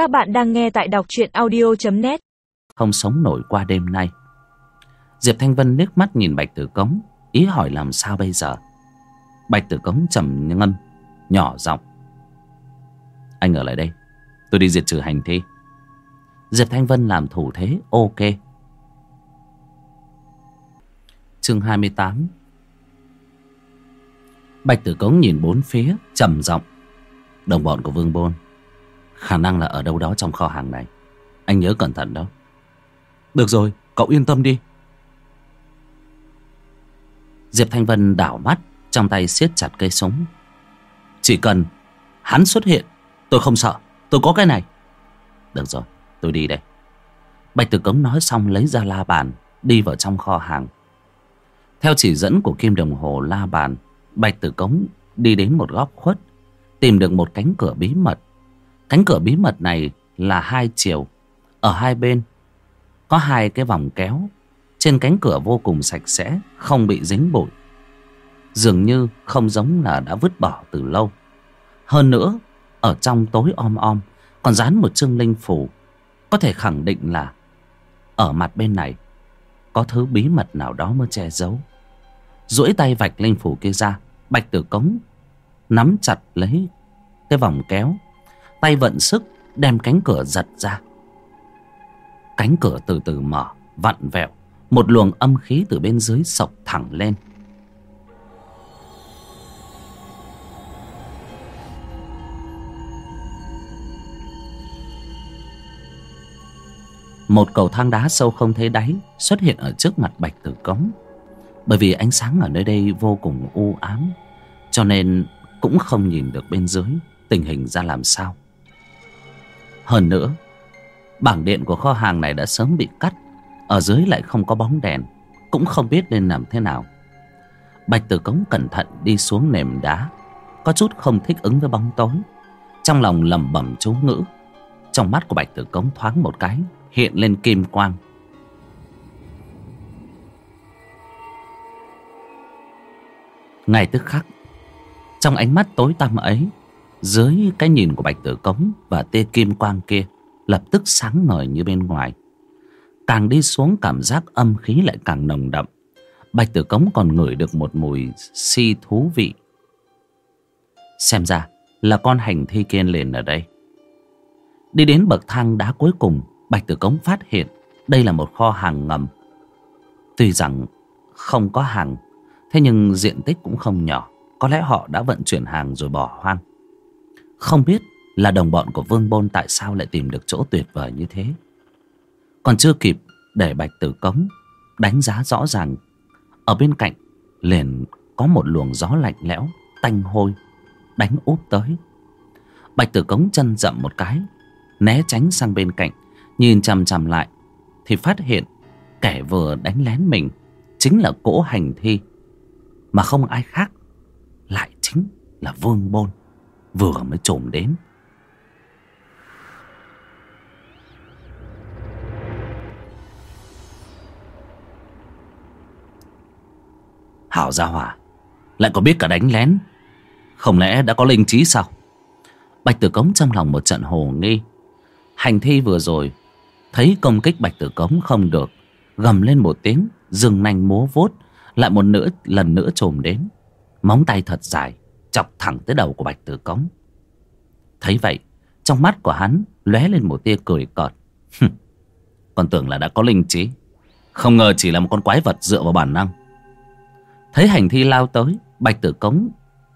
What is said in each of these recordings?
Các bạn đang nghe tại đọc truyện audio.net Không sống nổi qua đêm nay. Diệp Thanh Vân liếc mắt nhìn Bạch Tử Cống, Ý hỏi làm sao bây giờ? Bạch Tử Cống trầm ngâm, Nhỏ giọng. Anh ở lại đây, Tôi đi diệt trừ hành thi. Diệp Thanh Vân làm thủ thế, ok. Chương 28 Bạch Tử Cống nhìn bốn phía, trầm giọng. Đồng bọn của Vương Bôn. Khả năng là ở đâu đó trong kho hàng này. Anh nhớ cẩn thận đó. Được rồi, cậu yên tâm đi. Diệp Thanh Vân đảo mắt Trong tay siết chặt cây súng. Chỉ cần hắn xuất hiện Tôi không sợ, tôi có cái này. Được rồi, tôi đi đây. Bạch Tử Cống nói xong lấy ra la bàn Đi vào trong kho hàng. Theo chỉ dẫn của kim đồng hồ la bàn Bạch Tử Cống đi đến một góc khuất Tìm được một cánh cửa bí mật. Cánh cửa bí mật này là hai chiều. Ở hai bên có hai cái vòng kéo. Trên cánh cửa vô cùng sạch sẽ, không bị dính bụi. Dường như không giống là đã vứt bỏ từ lâu. Hơn nữa, ở trong tối om om còn dán một chương linh phủ. Có thể khẳng định là ở mặt bên này có thứ bí mật nào đó mới che giấu. duỗi tay vạch linh phủ kia ra, bạch tử cống nắm chặt lấy cái vòng kéo Tay vận sức đem cánh cửa giật ra. Cánh cửa từ từ mở, Vặn vẹo. Một luồng âm khí từ bên dưới sộc thẳng lên. Một cầu thang đá sâu không thấy đáy Xuất hiện ở trước mặt bạch tử cống. Bởi vì ánh sáng ở nơi đây vô cùng u ám, Cho nên cũng không nhìn được bên dưới Tình hình ra làm sao hơn nữa, Bảng điện của kho hàng này đã sớm bị cắt, Ở dưới lại không có bóng đèn, Cũng không biết nên làm thế nào. Bạch Tử Cống cẩn thận đi xuống nền đá, Có chút không thích ứng với bóng tối. Trong lòng lẩm bẩm chú ngữ, Trong mắt của Bạch Tử Cống thoáng một cái, Hiện lên kim quang. Ngay tức khắc, Trong ánh mắt tối tăm ấy dưới cái nhìn của bạch tử cống và tia kim quang kia, lập tức sáng ngời như bên ngoài. Càng đi xuống, cảm giác âm khí lại càng nồng đậm. Bạch tử cống còn ngửi được một mùi si thú vị. Xem ra là con hành thi kiên liền ở đây. Đi đến bậc thang đá cuối cùng, bạch tử cống phát hiện đây là một kho hàng ngầm. Tuy rằng không có hàng, thế nhưng diện tích cũng không nhỏ, có lẽ họ đã vận chuyển hàng rồi bỏ hoang không biết là đồng bọn của Vương Bôn tại sao lại tìm được chỗ tuyệt vời như thế. Còn chưa kịp để Bạch Tử Cống đánh giá rõ ràng. Ở bên cạnh liền có một luồng gió lạnh lẽo, tanh hôi, đánh úp tới. Bạch Tử Cống chân dậm một cái, né tránh sang bên cạnh, nhìn chằm chằm lại, thì phát hiện kẻ vừa đánh lén mình chính là cỗ hành thi, mà không ai khác, lại chính là Vương Bôn vừa mới trồm đến. Hảo gia hỏa lại có biết cả đánh lén? Không lẽ đã có linh trí sao? Bạch tử cống trong lòng một trận hồ nghi. Hành thi vừa rồi, thấy công kích bạch tử cống không được, gầm lên một tiếng dừng nanh múa vốt lại một nữa lần nữa trồm đến. Móng tay thật dài chọc thẳng tới đầu của bạch tử cống. Thấy vậy, trong mắt của hắn lóe lên một tia cười cợt. Còn tưởng là đã có linh trí. Không ngờ chỉ là một con quái vật dựa vào bản năng. Thấy hành thi lao tới, bạch tử cống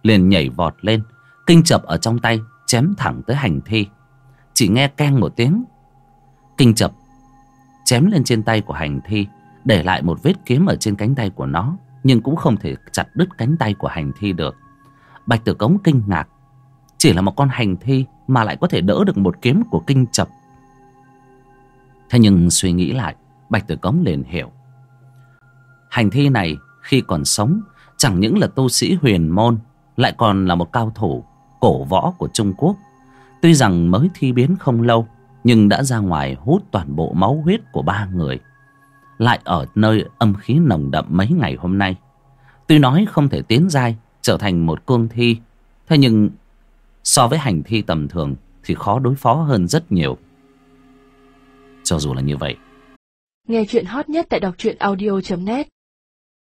liền nhảy vọt lên, kinh chập ở trong tay, chém thẳng tới hành thi. Chỉ nghe keng một tiếng, kinh chập, chém lên trên tay của hành thi, để lại một vết kiếm ở trên cánh tay của nó, nhưng cũng không thể chặt đứt cánh tay của hành thi được. Bạch Tử Cống kinh ngạc. Chỉ là một con hành thi Mà lại có thể đỡ được một kiếm của kinh chập. Thế nhưng suy nghĩ lại, Bạch Tử Cống liền hiểu. Hành thi này khi còn sống, Chẳng những là tu sĩ huyền môn, Lại còn là một cao thủ, Cổ võ của Trung Quốc. Tuy rằng mới thi biến không lâu, Nhưng đã ra ngoài hút toàn bộ máu huyết của ba người. Lại ở nơi âm khí nồng đậm mấy ngày hôm nay. Tuy nói không thể tiến dai trở thành một cương thi. Thế nhưng, so với hành thi tầm thường thì khó đối phó hơn rất nhiều cho dù là như vậy, Nghe chuyện hot nhất tại đọc truyện audio.net